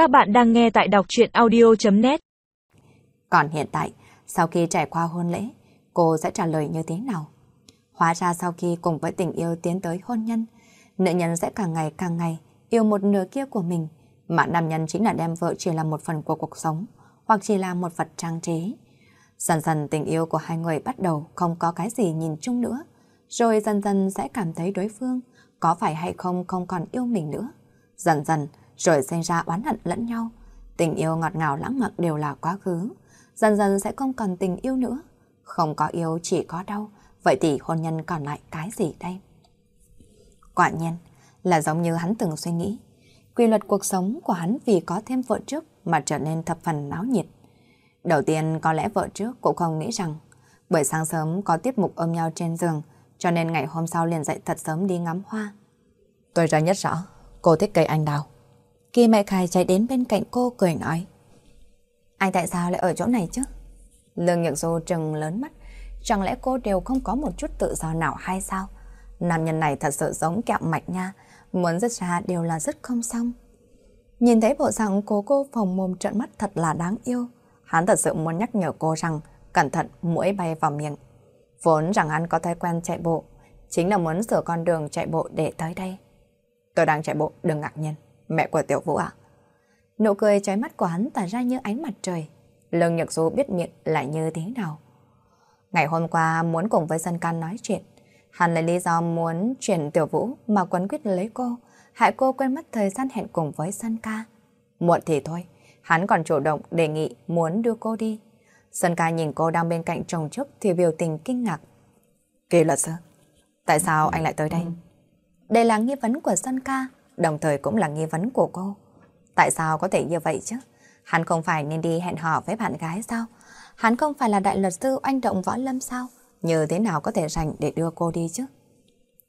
Các bạn đang nghe tại đọc chuyện audio.net Còn hiện tại, sau khi trải qua hôn lễ, cô sẽ trả lời như thế nào? Hóa ra sau khi cùng với tình yêu tiến tới hôn nhân, nữ nhân sẽ càng ngày càng ngày yêu một nửa kia của mình, mà nam nhân chính là đem vợ chỉ là một phần của cuộc sống, hoặc chỉ là một vật trang trí. Dần dần tình yêu của hai người bắt đầu không có cái gì nhìn chung nữa, rồi dần dần sẽ cảm thấy đối phương có phải hay không không còn yêu mình nữa. Dần dần, rồi sinh ra oán hận lẫn nhau. Tình yêu ngọt ngào lãng mạn đều là quá khứ. Dần dần sẽ không còn tình yêu nữa. Không có yêu chỉ có đau. Vậy thì hôn nhân còn lại cái gì đây? Quả nhiên là giống như hắn từng suy nghĩ. Quy luật cuộc sống của hắn vì có thêm vợ trước mà trở nên thập phần náo nhiệt. Đầu tiên có lẽ vợ trước cũng không nghĩ rằng buổi sáng sớm có tiết mục ôm nhau trên giường cho nên ngày hôm sau liền dậy thật sớm đi ngắm hoa. Tôi ra nhất rõ, cô thích cây anh đào. Kỳ mẹ Khải chạy đến bên cạnh cô cười nói. Anh tại sao lại ở chỗ này chứ? Lương Nhược Du trừng lớn mắt. Chẳng lẽ cô đều không có một chút tự do nào hay sao? Nam nhân này thật sự giống kẹo mạch nha. Muốn rất ra đều là rất không xong. Nhìn thấy bộ dạng cô cô phòng mồm trợn mắt thật là đáng yêu. Hắn thật sự muốn nhắc nhở cô rằng cẩn thận mũi bay vào miệng. Vốn rằng hắn có thói quen chạy bộ. Chính là muốn sửa con đường chạy bộ để tới đây. Tôi đang chạy bộ, đừng ngạc nhiên. Mẹ của Tiểu Vũ ạ. Nụ cười trái mắt của hắn tỏa ra như ánh mặt trời. Lương Nhật Du biết miệng lại như thế nào. Ngày hôm qua muốn cùng với Sơn Can nói chuyện. Hắn lấy lý do muốn chuyển Tiểu Vũ mà quấn quyết lấy cô. Hại cô quên mất thời gian hẹn cùng với Sơn Ca. Muộn thì thôi. Hắn còn chủ động đề nghị muốn đưa cô đi. Sơn Ca nhìn cô đang bên cạnh chồng trước thì biểu tình kinh ngạc. Kỳ luật sư, tại sao anh lại tới đây? Đây là nghi vấn của Sơn Ca đồng thời cũng là nghi vấn của cô. Tại sao có thể như vậy chứ? Hắn không phải nên đi hẹn hò với bạn gái sao? Hắn không phải là đại luật sư oanh động võ lâm sao? Như thế nào có thể rảnh để đưa cô đi chứ?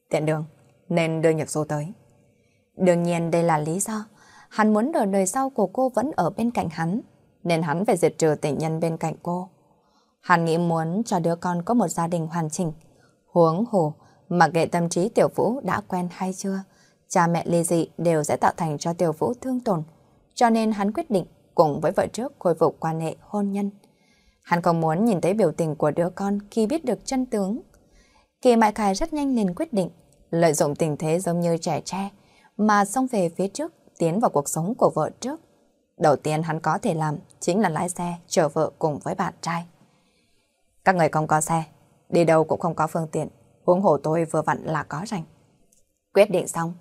Tiện đường, nên đưa nhập số tới. Đương nhiên đây là lý do. Hắn muốn đời đời sau của cô vẫn ở bên cạnh hắn, nên hắn phải diệt trừ tình nhân bên cạnh cô. Hắn nghĩ muốn cho đứa con có một gia đình hoàn chỉnh. Huống hồ, mặc kệ tâm trí tiểu vũ đã quen hay chưa, cha mẹ ly dị đều sẽ tạo thành cho Tiểu Vũ thương tổn, cho nên hắn quyết định cùng với vợ trước khôi phục quan hệ hôn nhân. Hắn không muốn nhìn thấy biểu tình của đứa con khi biết được chân tướng. Kỳ Mại Khải rất nhanh liền quyết định, lợi dụng tình thế giống như trẻ tre, mà xông về phía trước, tiến vào cuộc sống của vợ trước. Đầu tiên hắn có thể làm chính là lái xe chở vợ cùng với bạn trai. Các người không có xe, đi đâu cũng không có phương tiện, huống hồ tôi vừa vặn là có rảnh. Quyết định xong,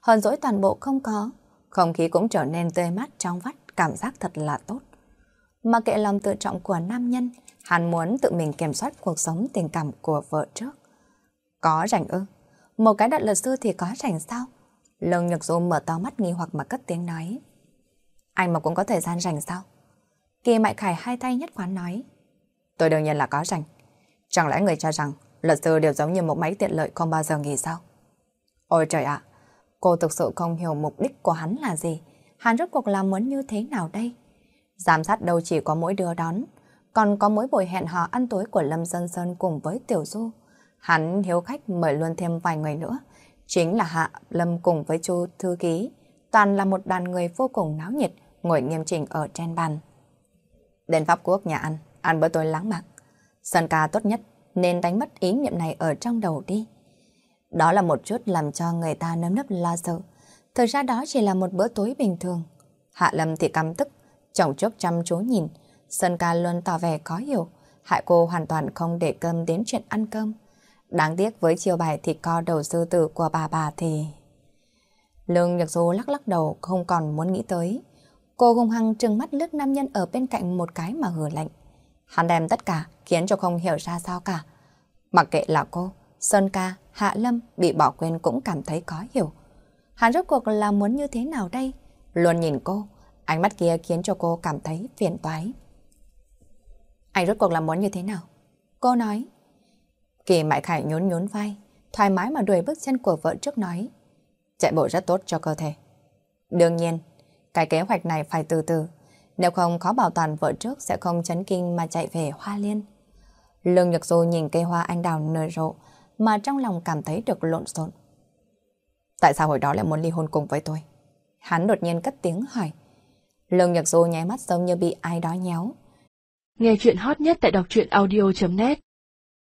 hờn dỗi toàn bộ không có, không khí cũng trở nên tươi mát trong vắt, cảm giác thật là tốt. Mà kệ lòng tự trọng của nam nhân, hắn muốn tự mình kiểm soát cuộc sống tình cảm của vợ trước. Có rảnh ư? Một cái đặt luật sư thì có rảnh sao? Lương Nhật Du mở to mắt nghi hoặc mà cất tiếng nói. Anh mà cũng có thời gian rảnh sao? Kỳ Mại Khải hai tay nhất quán nói. Tôi đương nhiên là có rảnh. Chẳng lẽ người cho rằng luật sư đều giống như một máy tiện lợi không bao giờ nghỉ sao? Ôi trời ạ, Cô thực sự không hiểu mục đích của hắn là gì. Hắn rốt cuộc làm muốn như thế nào đây? Giám sát đâu chỉ có mỗi đưa đón, còn có mỗi buổi hẹn hò ăn tối của Lâm Dân Sơn cùng với Tiểu Du. Hắn hiếu khách mời luôn thêm vài người nữa. Chính là Hạ Lâm cùng với Chu Thư Ký. Toàn là một đoàn người vô cùng náo nhiệt, ngồi nghiêm chỉnh ở trên bàn. Đến Pháp Quốc nhà ăn, ăn bữa tối lãng mạn. Sơn ca tốt nhất nên đánh mất ý niệm này ở trong đầu đi. Đó là một chút làm cho người ta nấm nấp lo sợ. Thực ra đó chỉ là một bữa tối bình thường. Hạ Lâm thì căm tức, chồng chốc chăm chú nhìn. Sơn ca luôn tỏ vẻ khó hiểu. Hại cô hoàn toàn không để cơm đến chuyện ăn cơm. Đáng tiếc với chiều bài thịt co đầu sư tử của bà bà thì... Lương Nhật Du lắc lắc đầu không còn muốn nghĩ tới. Cô hung hăng trừng mắt lướt nam nhân ở bên cạnh một cái mà hừ lạnh. Hắn đem tất cả khiến cho không hiểu ra sao cả. Mặc kệ là cô, Sơn ca, Hạ Lâm bị bỏ quên cũng cảm thấy khó hiểu. Hắn rốt cuộc là muốn như thế nào đây? Luôn nhìn cô, ánh mắt kia khiến cho cô cảm thấy phiền toái. Anh rốt cuộc là muốn như thế nào? Cô nói. Kỳ Mại Khải nhún nhún vai, thoải mái mà đuổi bước chân của vợ trước nói. Chạy bộ rất tốt cho cơ thể. Đương nhiên, cái kế hoạch này phải từ từ, nếu không khó bảo toàn vợ trước sẽ không chấn kinh mà chạy về Hoa Liên. Lương Nhật Du nhìn cây hoa anh đào nở rộ, mà trong lòng cảm thấy được lộn xộn. Tại sao hồi đó lại muốn ly hôn cùng với tôi? Hắn đột nhiên cất tiếng hỏi. Lương Nhật Du nháy mắt giống như bị ai đó nhéo. Nghe chuyện hot nhất tại đọc truyện audio.net